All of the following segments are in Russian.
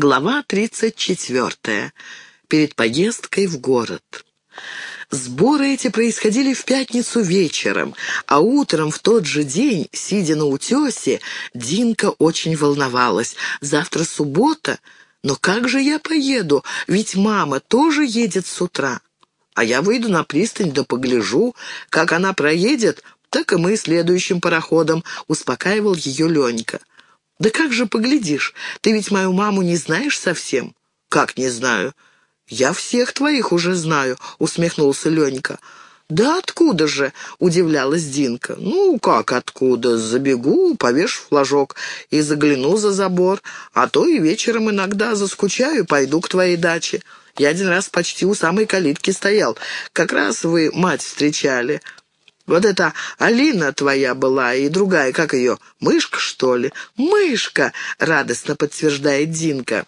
Глава 34. Перед поездкой в город. Сборы эти происходили в пятницу вечером, а утром в тот же день, сидя на утесе, Динка очень волновалась. Завтра суббота, но как же я поеду, ведь мама тоже едет с утра. А я выйду на пристань да погляжу, как она проедет, так и мы следующим пароходом, успокаивал ее Ленька. «Да как же поглядишь? Ты ведь мою маму не знаешь совсем?» «Как не знаю?» «Я всех твоих уже знаю», — усмехнулся Ленька. «Да откуда же?» — удивлялась Динка. «Ну, как откуда? Забегу, повешу флажок и загляну за забор, а то и вечером иногда заскучаю пойду к твоей даче. Я один раз почти у самой калитки стоял. Как раз вы мать встречали. Вот это Алина твоя была и другая, как ее, мышка, что ли? Мышка!» — радостно подтверждает Динка.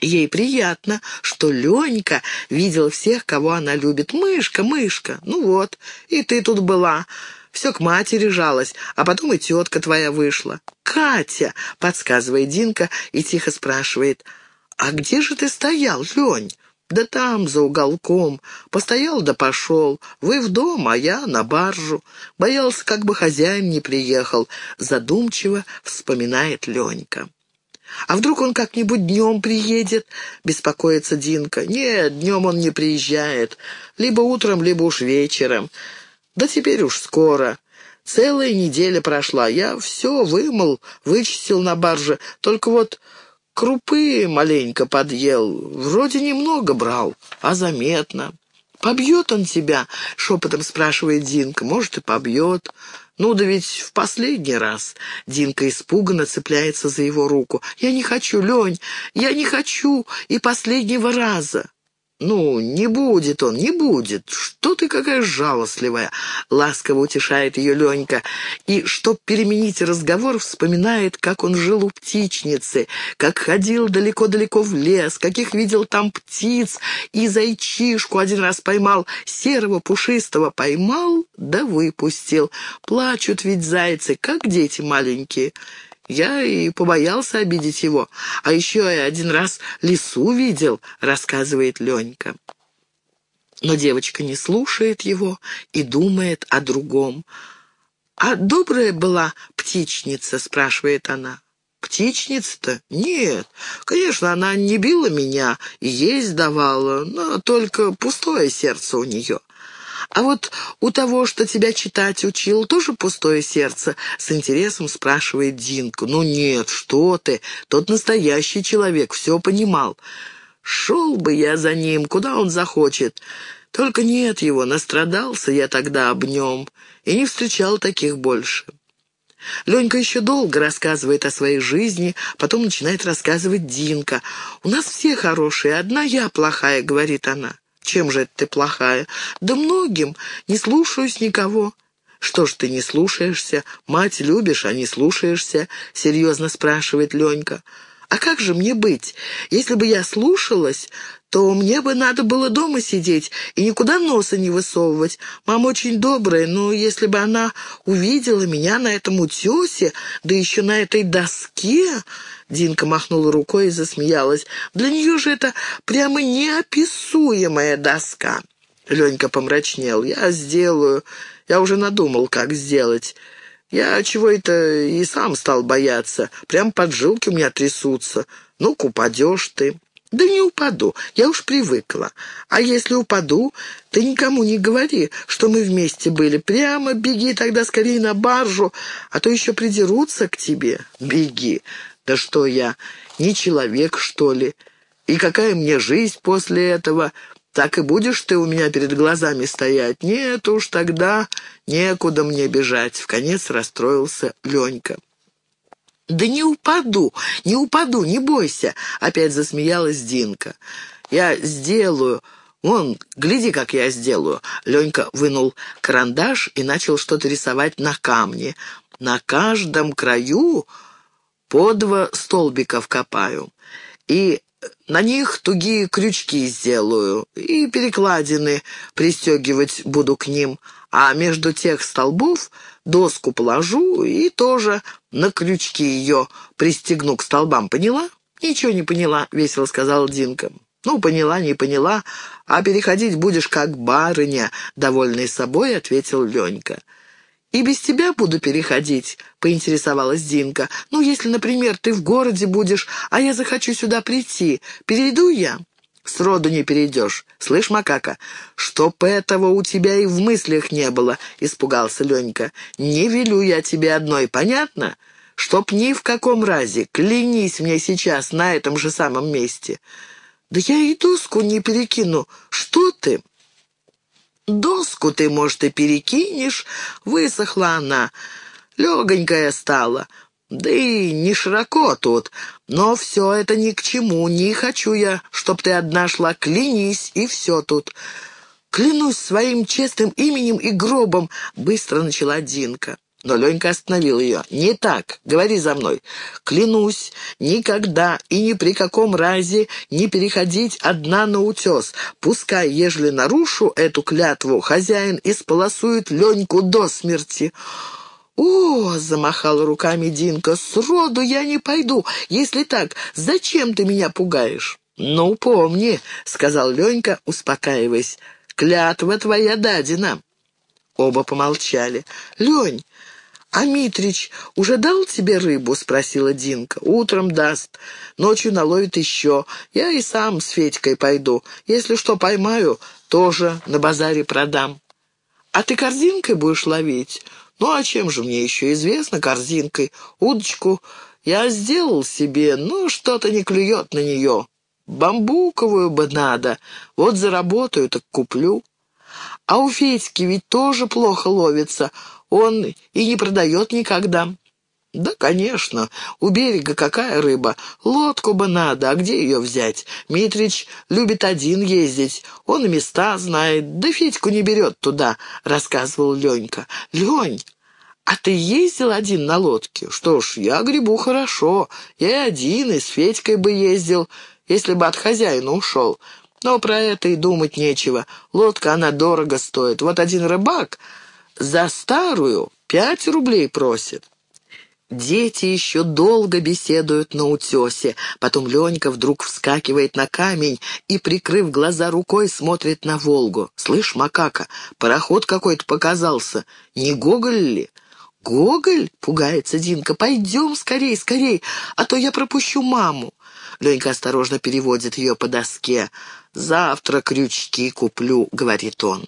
Ей приятно, что Ленька видел всех, кого она любит. «Мышка, мышка, ну вот, и ты тут была». Все к матери жалась, а потом и тетка твоя вышла. «Катя!» — подсказывает Динка и тихо спрашивает. «А где же ты стоял, Лень?» «Да там, за уголком. Постоял да пошел. Вы в дом, а я на баржу. Боялся, как бы хозяин не приехал». Задумчиво вспоминает Ленька. «А вдруг он как-нибудь днем приедет?» — беспокоится Динка. «Нет, днем он не приезжает. Либо утром, либо уж вечером. Да теперь уж скоро. Целая неделя прошла. Я все вымыл, вычистил на барже. Только вот Крупы маленько подъел, вроде немного брал, а заметно. «Побьет он тебя?» — шепотом спрашивает Динка. «Может, и побьет. Ну да ведь в последний раз». Динка испуганно цепляется за его руку. «Я не хочу, Лень, я не хочу и последнего раза». «Ну, не будет он, не будет. Что ты какая жалостливая!» — ласково утешает ее Ленька. И, чтоб переменить разговор, вспоминает, как он жил у птичницы, как ходил далеко-далеко в лес, каких видел там птиц, и зайчишку один раз поймал, серого пушистого поймал, да выпустил. Плачут ведь зайцы, как дети маленькие. Я и побоялся обидеть его. А еще я один раз лису видел, рассказывает Ленька. Но девочка не слушает его и думает о другом. «А добрая была птичница?» — спрашивает она. «Птичница-то? Нет. Конечно, она не била меня и есть давала, но только пустое сердце у нее. А вот у того, что тебя читать учил, тоже пустое сердце?» — с интересом спрашивает Динка. «Ну нет, что ты, тот настоящий человек, все понимал. Шел бы я за ним, куда он захочет. Только нет его, настрадался я тогда об нем и не встречал таких больше». Ленька еще долго рассказывает о своей жизни, потом начинает рассказывать Динка. «У нас все хорошие, одна я плохая», — говорит она. «Чем же это ты плохая?» «Да многим. Не слушаюсь никого». «Что ж ты не слушаешься? Мать любишь, а не слушаешься?» — серьезно спрашивает Ленька. «А как же мне быть? Если бы я слушалась, то мне бы надо было дома сидеть и никуда носа не высовывать. Мама очень добрая, но если бы она увидела меня на этом утесе, да еще на этой доске...» Динка махнула рукой и засмеялась. «Для нее же это прямо неописуемая доска». Ленька помрачнел. «Я сделаю. Я уже надумал, как сделать». Я чего это и сам стал бояться. Прям поджилки у меня трясутся. Ну-ка, упадешь ты. «Да не упаду, я уж привыкла. А если упаду, ты никому не говори, что мы вместе были. Прямо беги тогда скорее на баржу, а то еще придерутся к тебе. Беги. Да что я, не человек, что ли? И какая мне жизнь после этого? Так и будешь ты у меня перед глазами стоять? Нет уж, тогда некуда мне бежать». В конец расстроился Ленька. «Да не упаду, не упаду, не бойся!» — опять засмеялась Динка. «Я сделаю. Вон, гляди, как я сделаю!» Ленька вынул карандаш и начал что-то рисовать на камне. «На каждом краю по два столбика вкопаю. И на них тугие крючки сделаю, и перекладины пристегивать буду к ним, а между тех столбов доску положу и тоже на крючки ее пристегну к столбам, поняла? «Ничего не поняла», — весело сказала Динка. «Ну, поняла, не поняла, а переходить будешь как барыня», — довольный собой ответил Ленька. «И без тебя буду переходить», — поинтересовалась Динка. «Ну, если, например, ты в городе будешь, а я захочу сюда прийти, перейду я?» «Сроду не перейдешь. Слышь, макака, чтоб этого у тебя и в мыслях не было», — испугался Ленька. «Не велю я тебе одной, понятно? Чтоб ни в каком разе, клянись мне сейчас на этом же самом месте». «Да я и доску не перекину. Что ты?» «Доску ты, может, и перекинешь?» Высохла она. Легонькая стала. Да и не широко тут. Но все это ни к чему. Не хочу я, чтоб ты одна шла. Клянись, и все тут. Клянусь своим честным именем и гробом, быстро начала Динка. Но Ленька остановил ее. «Не так. Говори за мной. Клянусь, никогда и ни при каком разе не переходить одна на утес. Пускай, ежели нарушу эту клятву, хозяин исполосует Леньку до смерти». «О!» — замахала руками Динка. «Сроду я не пойду. Если так, зачем ты меня пугаешь?» «Ну, помни», — сказал Ленька, успокаиваясь. «Клятва твоя дадина». Оба помолчали. «Лень, «А Митрич уже дал тебе рыбу?» — спросила Динка. «Утром даст. Ночью наловит еще. Я и сам с Федькой пойду. Если что поймаю, тоже на базаре продам». «А ты корзинкой будешь ловить?» «Ну, а чем же мне еще известно корзинкой? Удочку я сделал себе, но что-то не клюет на нее. Бамбуковую бы надо. Вот заработаю, так куплю». «А у Федьки ведь тоже плохо ловится он и не продает никогда». «Да, конечно. У берега какая рыба? Лодку бы надо, а где ее взять? Митрич любит один ездить. Он и места знает. Да Федьку не берет туда», — рассказывал Ленька. «Лень, а ты ездил один на лодке? Что ж, я грибу хорошо. Я и один, и с Федькой бы ездил, если бы от хозяина ушел. Но про это и думать нечего. Лодка, она дорого стоит. Вот один рыбак за старую пять рублей просит. Дети еще долго беседуют на утесе. Потом Ленька вдруг вскакивает на камень и, прикрыв глаза рукой, смотрит на Волгу. «Слышь, макака, пароход какой-то показался. Не Гоголь ли?» «Гоголь?» — пугается Динка. «Пойдем скорей, скорей, а то я пропущу маму». Ленька осторожно переводит ее по доске. «Завтра крючки куплю», — говорит он.